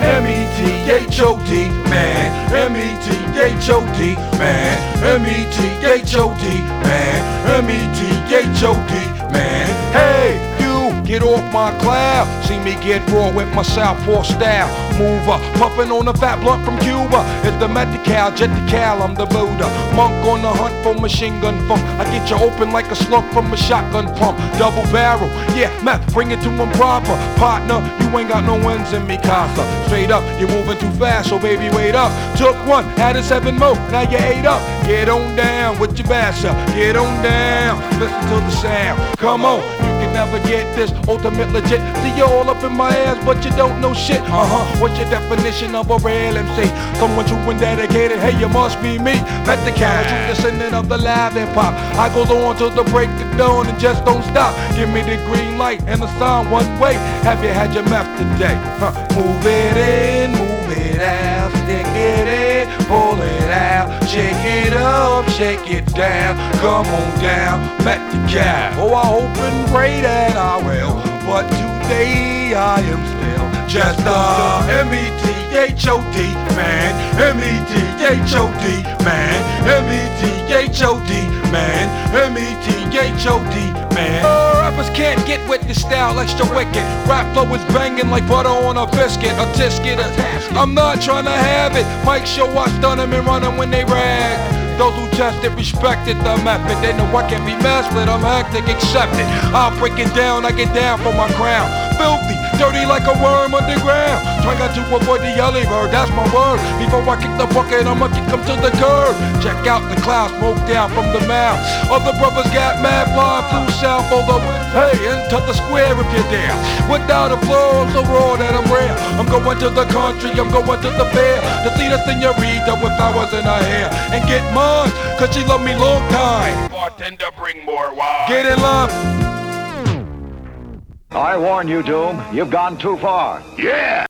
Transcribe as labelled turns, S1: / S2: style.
S1: M-E-T-H-O-D, man. M-E-T-H-O-D, man. M-E-T-H-O-D, man. M-E-T-H-O-D, man. Hey, get off my cloud. See me get raw with my southpaw style. Mover, puffin' on a fat blunt from Cuba. It's the Medi-Cal, jet the cal, I'm the Buddha. Monk on the hunt for machine gun funk. I get you open like a slug from a shotgun pump. Double barrel, yeah, meth, bring it to him proper. Partner, you ain't got no ends in me, casa. Straight up, you're moving too fast, so baby, wait up. Took one, added seven more, now you ate up. Get on down with your bass up, get on down. Listen to the sound, come on, you can never get this ultimate legit. See you all up in my ass, but you don't know shit. Uh huh. What's your definition of a real MC? Someone true and dedicated. Hey, you must be me. Met the casual descendant of the live hip hop. I go on till the break of dawn and just don't stop. Give me the green light and the sign one way. Have you had your meth today? Huh. Move it in, move it out, stick it in, pull it out, shake it shake it down. Come on down, met the cow. Oh, I hope and pray that I will, but today I am still just a M-E-T-H-O-D man, M-E-T-H-O-D man, M-E-T-H-O-D man, M-E-T-H-O-D man. Rappers can't get with this style extra wicked. Rap flow is banging like butter on a biscuit, a tisket. A I'm not trying to have it. Mike show I stun them and run them when they rag. Those who tested respected the method. They know I can't be with. I'm hectic, accept it. I'll break it down, I get down for my crown. Filthy, dirty like a worm underground. Trying to avoid the yellow bird, that's my word. Before I kick the bucket, I'ma kick them to the curb. Check out the cloud smoke down from the mouth. Other brothers got mad blind, flew south over. Hey, into the square if you're there. Without a flow, I'm so raw that I'm rare. I'm going to the country, I'm going to the fair. To see the senorita with flowers in her hair. And get mine, cause she love me long time.
S2: Bartender, bring more wine.
S1: Get in line.
S3: I warn you, Doom. You've gone too far.
S2: Yeah.